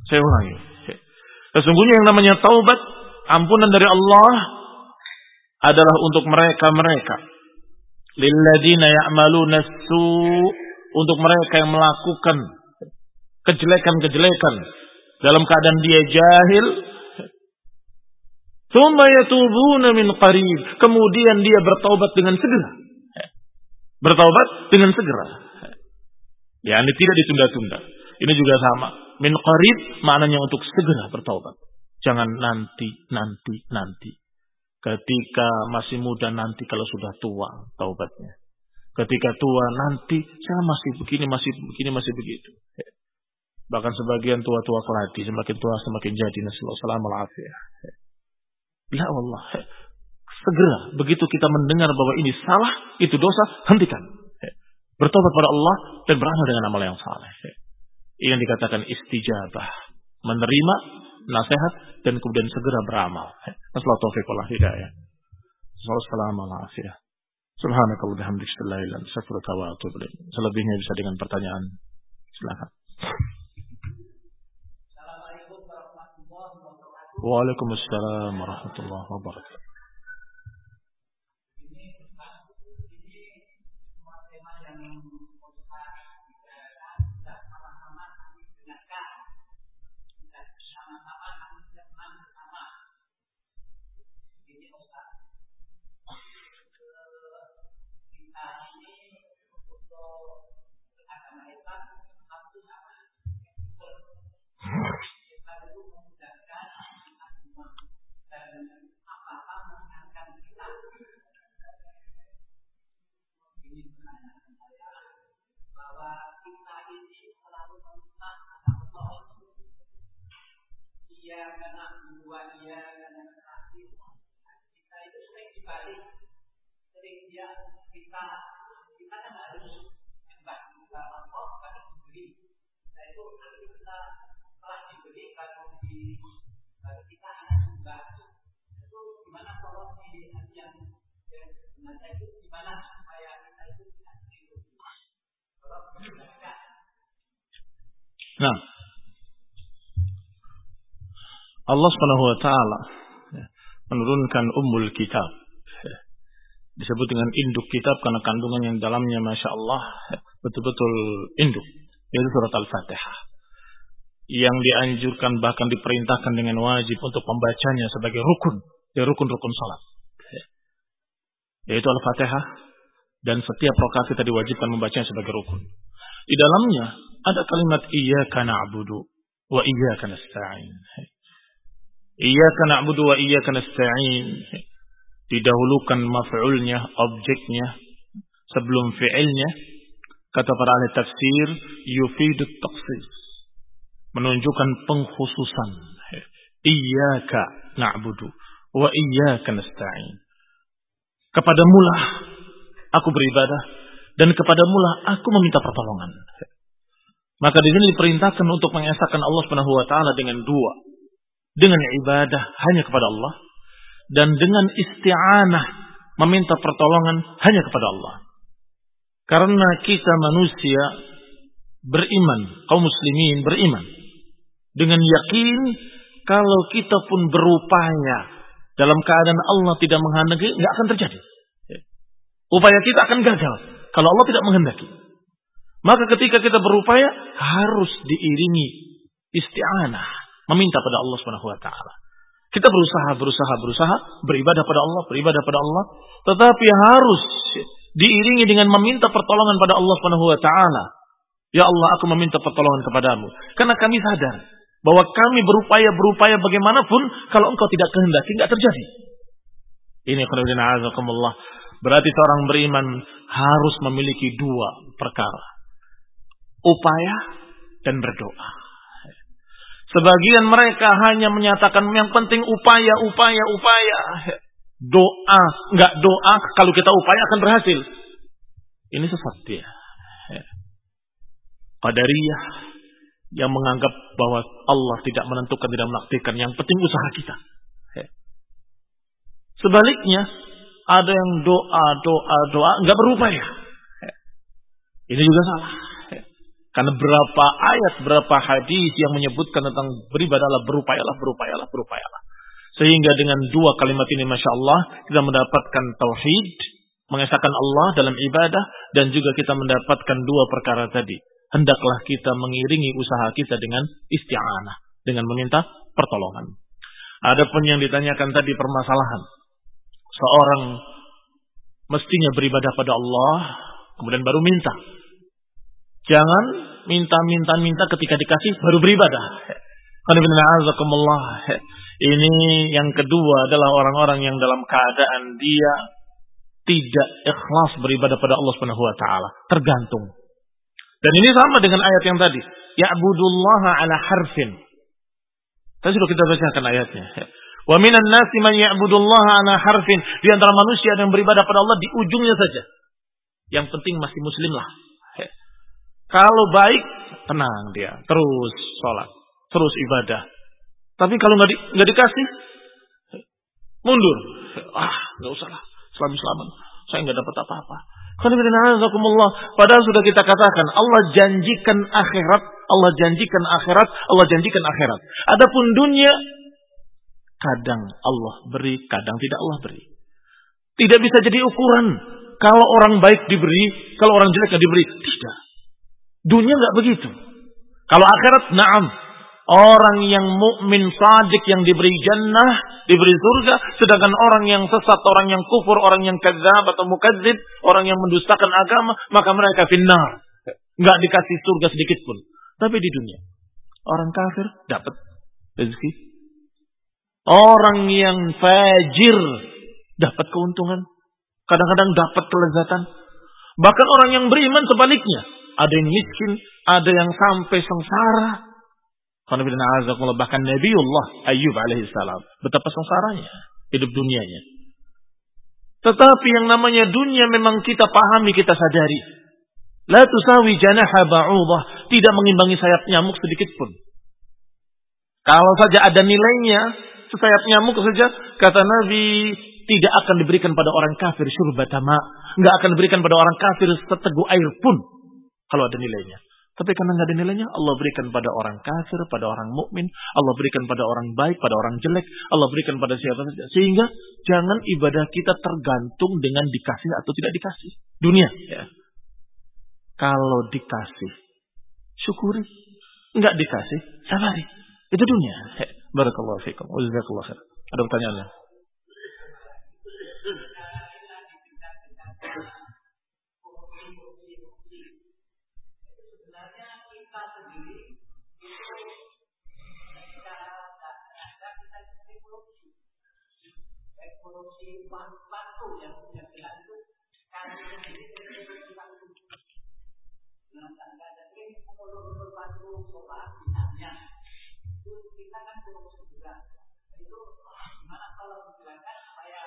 Saya ulangi. Sesungguhnya yang namanya taubat, ampunan dari Allah adalah untuk mereka-mereka. Lilladina ya'maluna su' untuk mereka yang melakukan kejelekan-kejelekan dalam keadaan dia jahil Thumma yatubuna min qarib. Kemudian dia bertaubat dengan segera. Bertaubat dengan segera. Ya, ini tidak ditunda-tunda. Ini juga sama. Min qarib maknanya untuk segera bertaubat. Jangan nanti, nanti, nanti. Ketika masih muda nanti kalau sudah tua taubatnya. Ketika tua nanti saya masih begini, masih begini, masih begitu. Bahkan sebagian tua-tua keladi, semakin tua semakin jadi. Alaihi La Allah. Segera begitu kita mendengar bahwa ini salah, itu dosa, hentikan. Bertobat pada Allah dan beramal dengan amal yang saleh. Yang dikatakan istijabah. Menerima nasihat dan kemudian segera beramal. Nasallahu taufiq wal hidayah. Assalamualaikum Subhanakallah bihamdika Selebihnya bisa dengan pertanyaan. Silakan. Waalaikumsalam warahmatullahi wabarakatuh. Iya karena dua iya karena kasih kita itu sering dibalik. Sering dia kita kita kan harus kita apa kalau diberi. Nah itu nanti kita telah diberi kalau di baru kita hanya mbak itu gimana kalau di yang yang sebenarnya itu gimana supaya kita itu tidak kalau Nah, Allah Subhanahu wa taala ya, menurunkan ummul kitab. Ya, disebut dengan induk kitab karena kandungan yang dalamnya Masya Allah ya, betul-betul induk. Yaitu surat Al-Fatihah. Yang dianjurkan bahkan diperintahkan dengan wajib untuk membacanya sebagai rukun. Dari rukun-rukun salat. Yaitu Al-Fatihah. Dan setiap rokaat kita diwajibkan membacanya sebagai rukun. Di dalamnya ada kalimat iyyaka na'budu wa iyyaka nasta'in. Iyyaka na'budu wa iyyaka nasta'in. Didahulukan maf'ulnya, objeknya sebelum fi'ilnya. Kata para ahli tafsir, yufidu taqsis. Menunjukkan pengkhususan. Iyyaka na'budu wa iyyaka nasta'in. Kepada mulah aku beribadah dan kepada mulah aku meminta pertolongan. Maka di sini diperintahkan untuk mengesahkan Allah Subhanahu wa taala dengan dua dengan ibadah hanya kepada Allah dan dengan isti'anah meminta pertolongan hanya kepada Allah. Karena kita manusia beriman, kaum muslimin beriman dengan yakin kalau kita pun berupaya dalam keadaan Allah tidak menghendaki, nggak akan terjadi. Upaya kita akan gagal kalau Allah tidak menghendaki. Maka ketika kita berupaya harus diiringi isti'anah meminta pada Allah Subhanahu wa taala. Kita berusaha, berusaha, berusaha beribadah pada Allah, beribadah pada Allah, tetapi harus diiringi dengan meminta pertolongan pada Allah Subhanahu wa taala. Ya Allah, aku meminta pertolongan kepadamu karena kami sadar bahwa kami berupaya berupaya bagaimanapun kalau engkau tidak kehendaki tidak terjadi. Ini azakumullah. Berarti seorang beriman harus memiliki dua perkara. Upaya dan berdoa. Sebagian mereka hanya menyatakan yang penting upaya, upaya, upaya. Doa, nggak doa, kalau kita upaya akan berhasil. Ini sesat dia. Qadariyah yang menganggap bahwa Allah tidak menentukan, tidak menakdirkan. Yang penting usaha kita. Sebaliknya, ada yang doa, doa, doa, nggak berupaya. Ini juga salah. Karena berapa ayat, berapa hadis yang menyebutkan tentang beribadahlah, berupayalah, berupayalah, berupayalah. Sehingga dengan dua kalimat ini Masya Allah kita mendapatkan tauhid, mengesahkan Allah dalam ibadah, dan juga kita mendapatkan dua perkara tadi. Hendaklah kita mengiringi usaha kita dengan isti'anah, dengan meminta pertolongan. Adapun yang ditanyakan tadi permasalahan seorang mestinya beribadah pada Allah kemudian baru minta. Jangan minta-minta-minta ketika dikasih baru beribadah. Ini yang kedua adalah orang-orang yang dalam keadaan dia tidak ikhlas beribadah pada Allah Subhanahu wa taala, tergantung. Dan ini sama dengan ayat yang tadi, ya'budullaha ala harfin. Tadi sudah kita bacakan ayatnya. Wa minan nasi man ya'budullaha ala harfin. Di antara manusia yang beribadah pada Allah di ujungnya saja. Yang penting masih muslim lah. Kalau baik, tenang dia. Terus sholat. Terus ibadah. Tapi kalau nggak di, gak dikasih, mundur. Ah, nggak usah lah. Selam-selaman. Saya nggak dapat apa-apa. Padahal sudah kita katakan Allah janjikan akhirat, Allah janjikan akhirat, Allah janjikan akhirat. Adapun dunia kadang Allah beri, kadang tidak Allah beri. Tidak bisa jadi ukuran kalau orang baik diberi, kalau orang jelek diberi. Tidak. Dunia nggak begitu. Kalau akhirat, naam. Orang yang mukmin sadik yang diberi jannah, diberi surga, sedangkan orang yang sesat, orang yang kufur, orang yang kadzab atau mukadzib, orang yang mendustakan agama, maka mereka finnar. Enggak dikasih surga sedikit pun. Tapi di dunia, orang kafir dapat rezeki. Orang yang fajir dapat keuntungan. Kadang-kadang dapat kelezatan. Bahkan orang yang beriman sebaliknya. Ada yang miskin, ada yang sampai sengsara, Bahkan Nabiullah Ayub alaihissalam. Betapa sengsaranya hidup dunianya. Tetapi yang namanya dunia memang kita pahami, kita sadari. La tusawi janaha ba'udah. Tidak mengimbangi sayap nyamuk sedikit pun. Kalau saja ada nilainya, sayap nyamuk saja, kata Nabi, tidak akan diberikan pada orang kafir syurbatama. Nggak akan diberikan pada orang kafir seteguk air pun. Kalau ada nilainya. Tapi karena nggak ada nilainya, Allah berikan pada orang kafir, pada orang mukmin, Allah berikan pada orang baik, pada orang jelek, Allah berikan pada siapa saja. Sehingga jangan ibadah kita tergantung dengan dikasih atau tidak dikasih. Dunia, ya. Kalau dikasih, syukuri. Enggak dikasih, sabari. Itu dunia. Barakallahu fiikum. Ada pertanyaannya? Korupsi waktu yang jelas itu kami sendiri dengan tanda jadi kalau waktu sholat misalnya itu kita kan korupsi juga. Itu gimana kalau menjelaskan supaya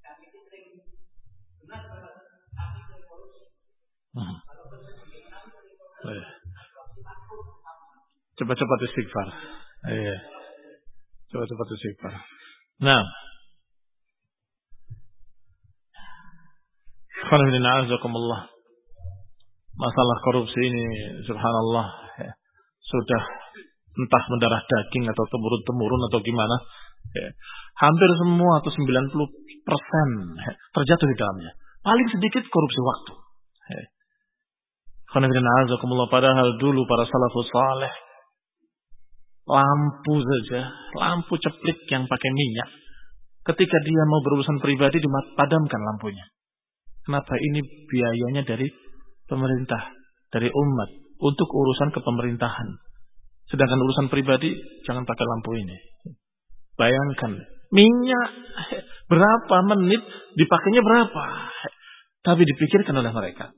kami itu sering benar benar kami sering korupsi kalau Cepat-cepat istighfar. Iya. Cepat-cepat istighfar. Nah, Masalah korupsi ini subhanallah ya, sudah entah mendarah daging atau temurun-temurun atau gimana. Ya, hampir semua atau 90 persen ya, terjatuh di dalamnya. Paling sedikit korupsi waktu. Ya. Padahal dulu para salafus saleh lampu saja, lampu ceplik yang pakai minyak. Ketika dia mau berurusan pribadi dipadamkan lampunya. Kenapa ini biayanya dari pemerintah, dari umat untuk urusan kepemerintahan. Sedangkan urusan pribadi jangan pakai lampu ini. Bayangkan minyak berapa menit dipakainya berapa. Tapi dipikirkan oleh mereka.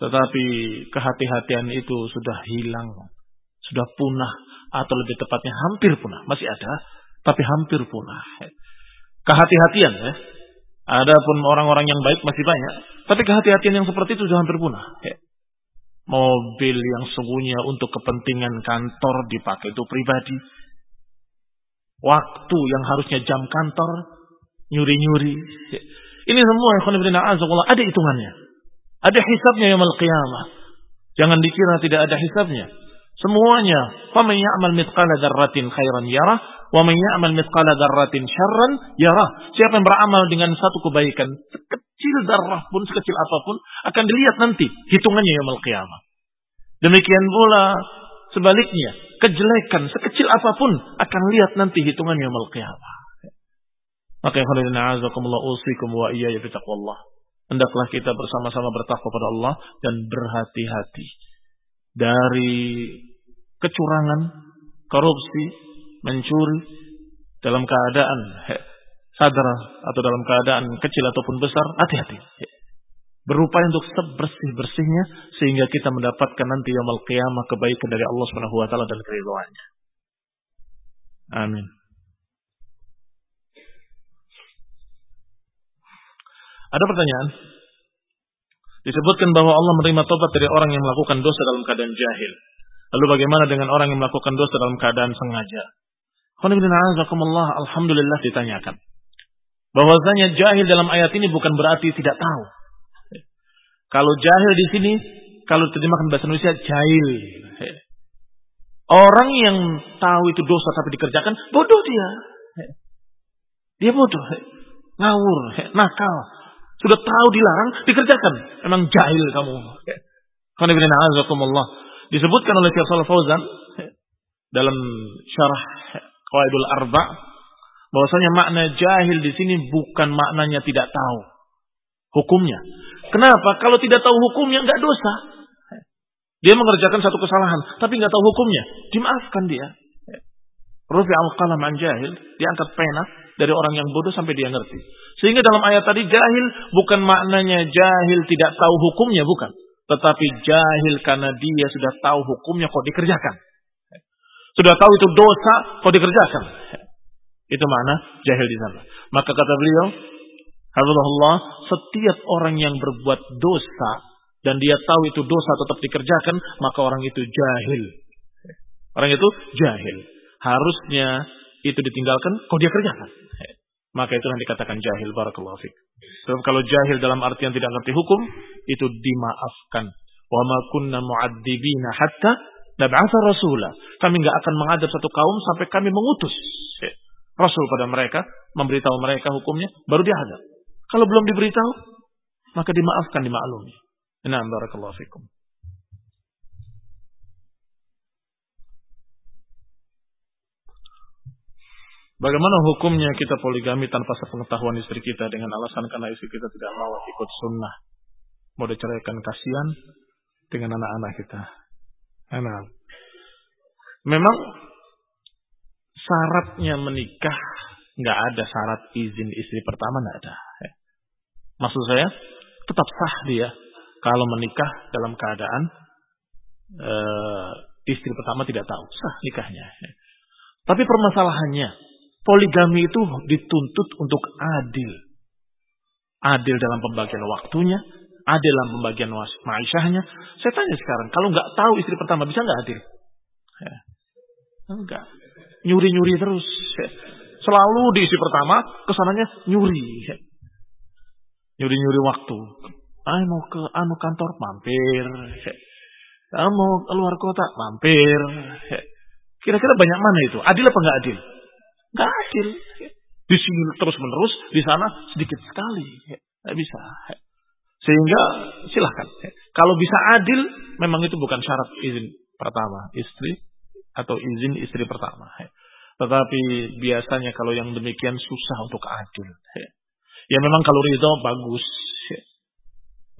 Tetapi kehati-hatian itu sudah hilang, sudah punah atau lebih tepatnya hampir punah. Masih ada, tapi hampir punah. Kehati-hatian ya, Adapun orang-orang yang baik masih banyak. Tapi kehati-hatian yang seperti itu sudah hampir punah. Ya. Mobil yang sungguhnya untuk kepentingan kantor dipakai itu pribadi. Waktu yang harusnya jam kantor nyuri-nyuri. Ya. Ini semua ada hitungannya. Ada hisabnya yang qiyamah. Jangan dikira tidak ada hisabnya. Semuanya. Faman ya'mal mitqala dzarratin khairan yarah wa man ya'mal mitqala dzarratin syarran yarah. Siapa yang beramal dengan satu kebaikan sekecil darah pun sekecil apa pun akan dilihat nanti hitungannya yaumul qiyamah. Demikian pula sebaliknya, kejelekan sekecil apa pun akan lihat nanti hitungannya yaumul qiyamah. Maka ya azakumullah usikum wa iyaya bitaqwallah. Hendaklah kita bersama-sama bertakwa pada Allah dan berhati-hati dari kecurangan, korupsi, mencuri dalam keadaan sadar atau dalam keadaan kecil ataupun besar, hati-hati. Berupaya untuk sebersih-bersihnya sehingga kita mendapatkan nanti yaumul qiyamah kebaikan dari Allah Subhanahu wa taala dan keridhaannya. Amin. Ada pertanyaan? Disebutkan bahwa Allah menerima tobat dari orang yang melakukan dosa dalam keadaan jahil. Lalu bagaimana dengan orang yang melakukan dosa dalam keadaan sengaja? Alhamdulillah ditanyakan. Bahwasanya jahil dalam ayat ini bukan berarti tidak tahu. Kalau jahil di sini, kalau terjemahkan bahasa Indonesia, jahil. Orang yang tahu itu dosa tapi dikerjakan, bodoh dia. Dia bodoh. Ngawur, nakal. Sudah tahu dilarang, dikerjakan. Memang jahil kamu. Disebutkan oleh Syekh Fauzan dalam syarah Qawaidul Arba bahwasanya makna jahil di sini bukan maknanya tidak tahu hukumnya. Kenapa? Kalau tidak tahu hukumnya nggak dosa. Dia mengerjakan satu kesalahan, tapi nggak tahu hukumnya, dimaafkan dia. Rufi al-qalam an jahil, diangkat pena dari orang yang bodoh sampai dia ngerti. Sehingga dalam ayat tadi jahil bukan maknanya jahil tidak tahu hukumnya, bukan. Tetapi jahil karena dia sudah tahu hukumnya kok dikerjakan. Sudah tahu itu dosa kok dikerjakan. Itu makna jahil di sana. Maka kata beliau, Allah setiap orang yang berbuat dosa dan dia tahu itu dosa tetap dikerjakan, maka orang itu jahil. Orang itu jahil. Harusnya itu ditinggalkan, kok dia kerjakan. Maka itu yang dikatakan jahil barakallahu. Sebab kalau jahil dalam artian tidak ngerti hukum, itu dimaafkan. Wa ma kunna mu'adzibina hatta nab'atha rasula. Kami nggak akan mengadab satu kaum sampai kami mengutus rasul pada mereka, memberitahu mereka hukumnya, baru dia hadap. Kalau belum diberitahu, maka dimaafkan, dimaklumi. Nah, barakallahu fikum. Bagaimana hukumnya kita poligami tanpa sepengetahuan istri kita dengan alasan karena istri kita tidak mau ikut sunnah. Mau diceraikan kasihan dengan anak-anak kita. Enak. Memang syaratnya menikah nggak ada syarat izin istri pertama nggak ada. Maksud saya tetap sah dia kalau menikah dalam keadaan uh, istri pertama tidak tahu sah nikahnya. Tapi permasalahannya poligami itu dituntut untuk adil. Adil dalam pembagian waktunya, dalam pembagian maishahnya. Saya tanya sekarang, kalau nggak tahu istri pertama bisa nggak adil? Ya. Enggak. Nyuri-nyuri terus. Selalu di istri pertama, ke sananya nyuri. Nyuri-nyuri waktu. Ah, mau ke anu kantor, mampir. Ah, mau keluar kota, mampir. Kira-kira banyak mana itu? Adil apa nggak adil? Nggak adil. Di sini terus menerus, di sana sedikit sekali. Nggak bisa. Sehingga silahkan. Kalau bisa adil, memang itu bukan syarat izin pertama istri atau izin istri pertama. Tetapi biasanya kalau yang demikian susah untuk adil. Ya memang kalau ridho bagus.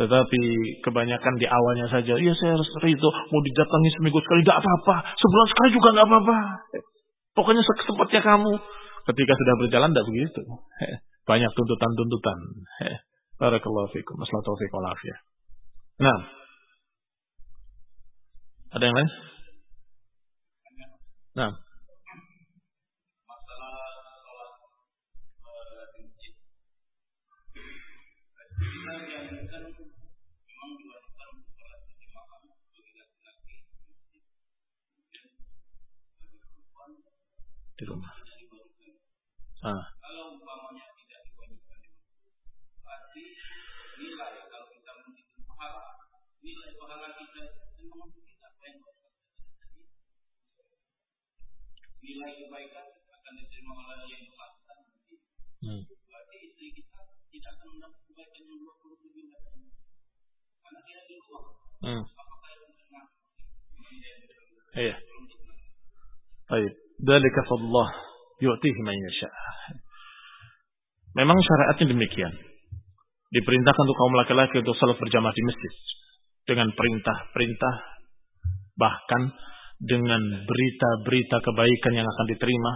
Tetapi kebanyakan di awalnya saja, iya saya harus ridho, mau didatangi seminggu sekali, tidak apa-apa. Sebulan sekali juga nggak apa-apa. Pokoknya sempatnya kamu. Ketika sudah berjalan tidak begitu. Banyak tuntutan-tuntutan. Barakallahu fikum. Masalah taufiq wal Nah. Ada yang lain? Nah. di rumah. Ah. Kita kita apa yang nilai kebaikan akan diterima oleh yang melakukan hmm. berarti istri kita tidak akan mendapat kebaikan yang 27 katanya. Karena dia di luar hmm. apakah itu benar iya. Baik. Memang syariatnya demikian. Diperintahkan untuk kaum laki-laki untuk salat berjamaah di masjid dengan perintah-perintah bahkan dengan berita-berita kebaikan yang akan diterima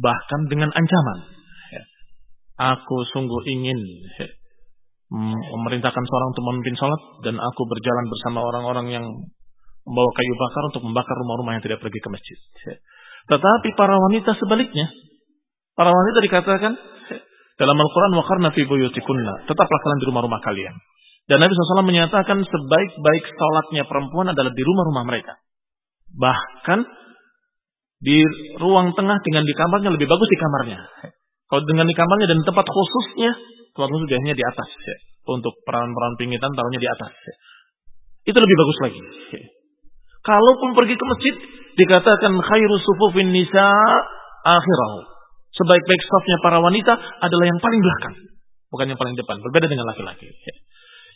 bahkan dengan ancaman. Aku sungguh ingin memerintahkan seorang untuk memimpin sholat dan aku berjalan bersama orang-orang yang membawa kayu bakar untuk membakar rumah-rumah yang tidak pergi ke masjid. Tetapi para wanita sebaliknya, para wanita dikatakan dalam Al-Quran wakarna fi buyutikunna, tetaplah kalian di rumah-rumah kalian. Dan Nabi SAW menyatakan sebaik-baik sholatnya perempuan adalah di rumah-rumah mereka. Bahkan di ruang tengah dengan di kamarnya lebih bagus di kamarnya. Kalau dengan di kamarnya dan tempat khususnya, tempat khusus biasanya di atas. Ya. Untuk peran-peran pingitan taruhnya di atas. Ya. Itu lebih bagus lagi. Ya. Kalaupun pergi ke masjid, dikatakan khairu sufufin nisa akhirahu. Sebaik-baik safnya para wanita adalah yang paling belakang. Bukan yang paling depan. Berbeda dengan laki-laki. Ya.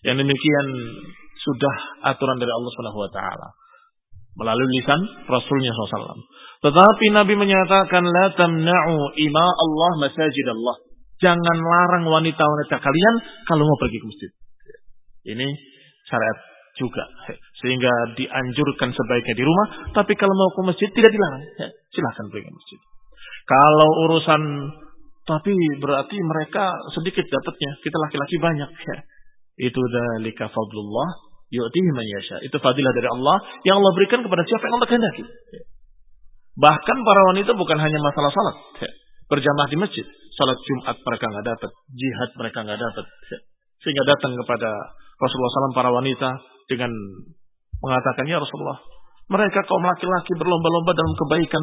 Yang demikian sudah aturan dari Allah Subhanahu wa taala melalui lisan Rasulnya SAW. Tetapi Nabi menyatakan la tamna'u ima Allah masajid Allah. Jangan larang wanita-wanita kalian kalau mau pergi ke masjid. Ini syariat juga. Sehingga dianjurkan sebaiknya di rumah. Tapi kalau mau ke masjid tidak dilarang. Silahkan pergi ke masjid. Kalau urusan tapi berarti mereka sedikit dapatnya. Kita laki-laki banyak. Itu dalika fadlullah yu'tihi man yasha. Itu fadilah dari Allah yang Allah berikan kepada siapa yang Allah kehendaki. Bahkan para wanita bukan hanya masalah salat. Berjamaah di masjid. Salat Jumat mereka nggak dapat. Jihad mereka nggak dapat. Sehingga datang kepada Rasulullah SAW para wanita dengan mengatakan, Ya Rasulullah, mereka kaum laki-laki berlomba-lomba dalam kebaikan.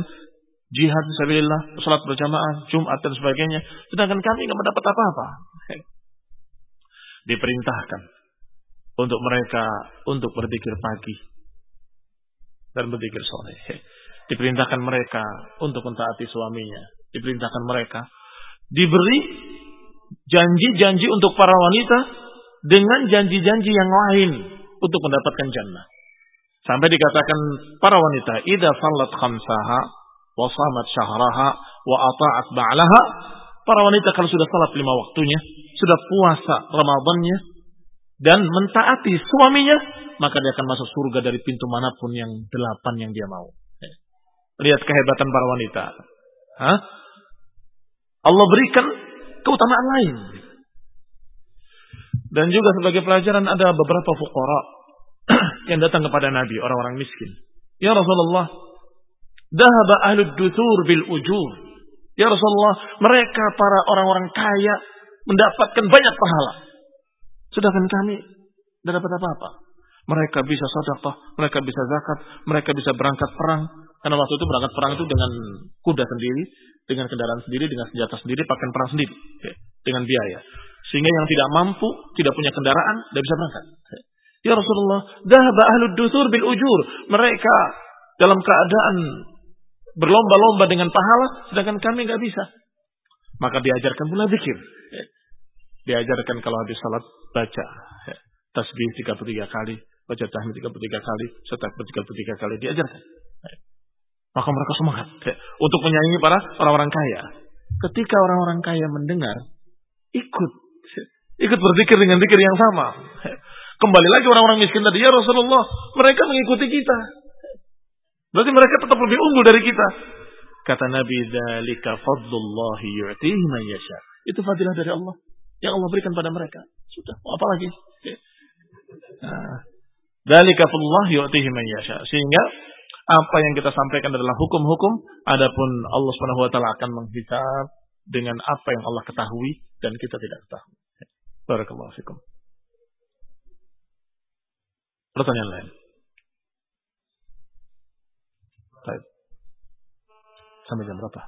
Jihad sabilillah, salat berjamaah, Jumat dan sebagainya. Sedangkan kami nggak mendapat apa-apa. Diperintahkan untuk mereka untuk berzikir pagi dan berzikir sore. Diperintahkan mereka untuk mentaati suaminya. Diperintahkan mereka diberi janji-janji untuk para wanita dengan janji-janji yang lain untuk mendapatkan jannah. Sampai dikatakan para wanita, "Idza salat khamsaha wa shamat syahraha wa ata'at ba'laha." Para wanita kalau sudah salat lima waktunya, sudah puasa Ramadannya, dan mentaati suaminya, maka dia akan masuk surga dari pintu mana pun yang delapan yang dia mau. Lihat kehebatan para wanita. Hah? Allah berikan keutamaan lain. Dan juga sebagai pelajaran ada beberapa fukara yang datang kepada Nabi, orang-orang miskin. Ya Rasulullah, dahaba ahlud duthur bil ujur. Ya Rasulullah, mereka para orang-orang kaya mendapatkan banyak pahala. Sedangkan kami tidak dapat apa-apa. Mereka bisa sedekah, mereka bisa zakat, mereka bisa berangkat perang. Karena waktu itu berangkat perang itu dengan kuda sendiri, dengan kendaraan sendiri, dengan senjata sendiri, pakaian perang sendiri, dengan biaya. Sehingga yang tidak mampu, tidak punya kendaraan, tidak bisa berangkat. Ya Rasulullah, dahaba ahlud dusur bil ujur. Mereka dalam keadaan berlomba-lomba dengan pahala, sedangkan kami nggak bisa. Maka diajarkan pula zikir. Diajarkan kalau habis salat baca ya, tasbih 33 kali, baca tahmid 33 kali, setakbir 33 kali diajarkan. Maka mereka semangat untuk menyanyi para orang-orang kaya. Ketika orang-orang kaya mendengar, ikut ikut berzikir dengan zikir yang sama. Kembali lagi orang-orang miskin tadi, ya Rasulullah, mereka mengikuti kita. Berarti mereka tetap lebih unggul dari kita. Kata Nabi, "Dzalika fadlullahi yu'tihi man yasha." Itu fadilah dari Allah yang Allah berikan pada mereka. Sudah, mau apa lagi? Nah, Dalika Allah yu'tihi man yasha. Sehingga apa yang kita sampaikan adalah hukum-hukum, adapun Allah Subhanahu wa taala akan menghisab dengan apa yang Allah ketahui dan kita tidak ketahui. Barakallahu fikum. Pertanyaan lain. Baik. Sampai jam berapa?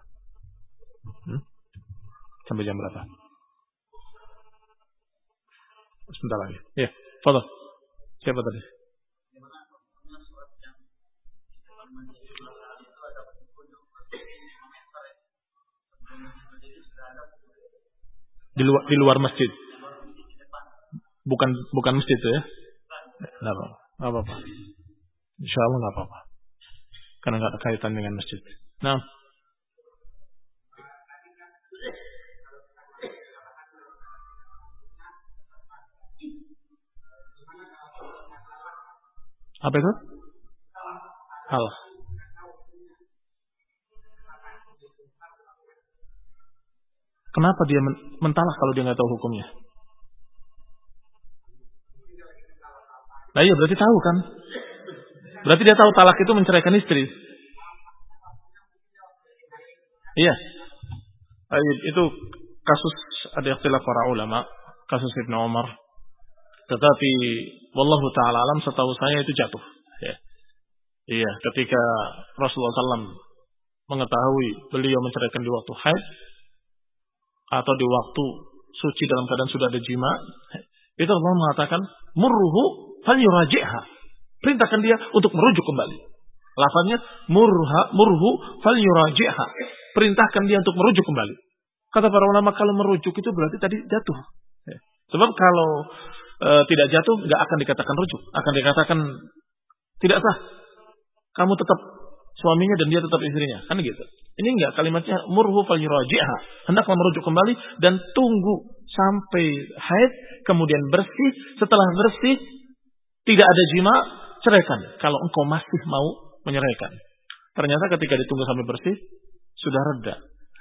Hmm? Sampai jam berapa? Sebentar lagi. Ya, foto. Siapa tadi? Di luar di luar masjid. Bukan bukan masjid itu ya. Enggak apa-apa. Insya Allah enggak apa-apa. karena nggak ada kaitan dengan masjid. Nah, apa itu? Hal. Kenapa dia mentalak kalau dia nggak tahu hukumnya? Nah iya berarti tahu kan? Berarti dia tahu talak itu menceraikan istri. Iya. Itu kasus ada ikhtilaf para ulama, kasus Ibnu Umar. Tetapi wallahu taala alam setahu saya itu jatuh. Ya. Iya, ketika Rasulullah SAW mengetahui beliau menceraikan di waktu haid atau di waktu suci dalam keadaan sudah ada jima, itu Allah mengatakan murruhu fal yuraji'ha. Perintahkan dia untuk merujuk kembali. Lafaznya murha murhu fal yuraji'ha. Perintahkan dia untuk merujuk kembali. Kata para ulama kalau merujuk itu berarti tadi jatuh. Ya. Sebab kalau e, tidak jatuh nggak akan dikatakan rujuk, akan dikatakan tidak sah. Kamu tetap suaminya dan dia tetap istrinya, kan gitu. Ini enggak kalimatnya murhu fal. Hendaklah merujuk kembali dan tunggu sampai haid kemudian bersih, setelah bersih tidak ada jima, ceraikan kalau engkau masih mau menyeraikan. Ternyata ketika ditunggu sampai bersih sudah reda.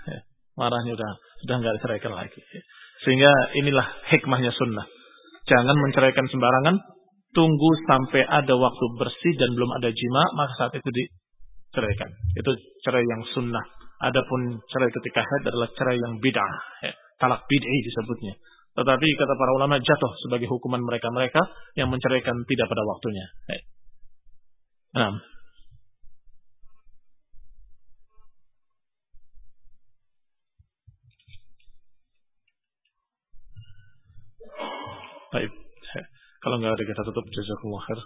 Ya, marahnya sudah sudah nggak diceraikan lagi. Sehingga inilah hikmahnya sunnah. Jangan menceraikan sembarangan. Tunggu sampai ada waktu bersih dan belum ada jima, maka saat itu diceraikan. Itu cerai yang sunnah. Adapun cerai ketika haid adalah cerai yang bid'ah. Ya, talak bid'i disebutnya. Tetapi kata para ulama jatuh sebagai hukuman mereka-mereka yang menceraikan tidak pada waktunya. Nah. Baik. Kalau nggak ada kita tutup jazakumullah khair.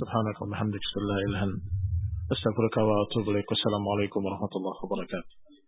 Subhanakallahumma hamdika la ilaha illa anta astaghfiruka wa atubu ilaik. Wassalamualaikum warahmatullahi wabarakatuh.